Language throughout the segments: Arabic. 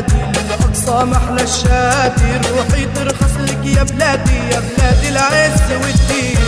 بلادي الأقصى محلى الشادي روحي ترخص لك يا بلادي يا بلادي العز والدين.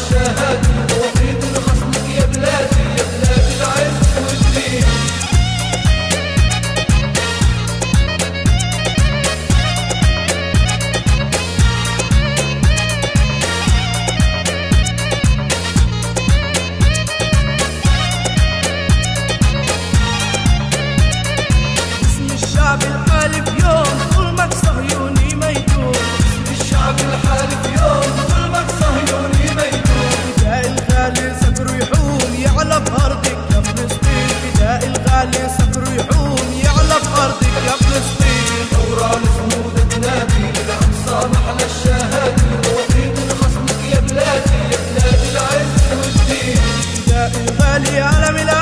الشهادة. Italia, la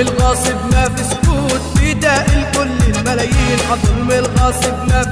الغاصب ما في سكوت نداء الكل الملايين حضر الغاصب ما في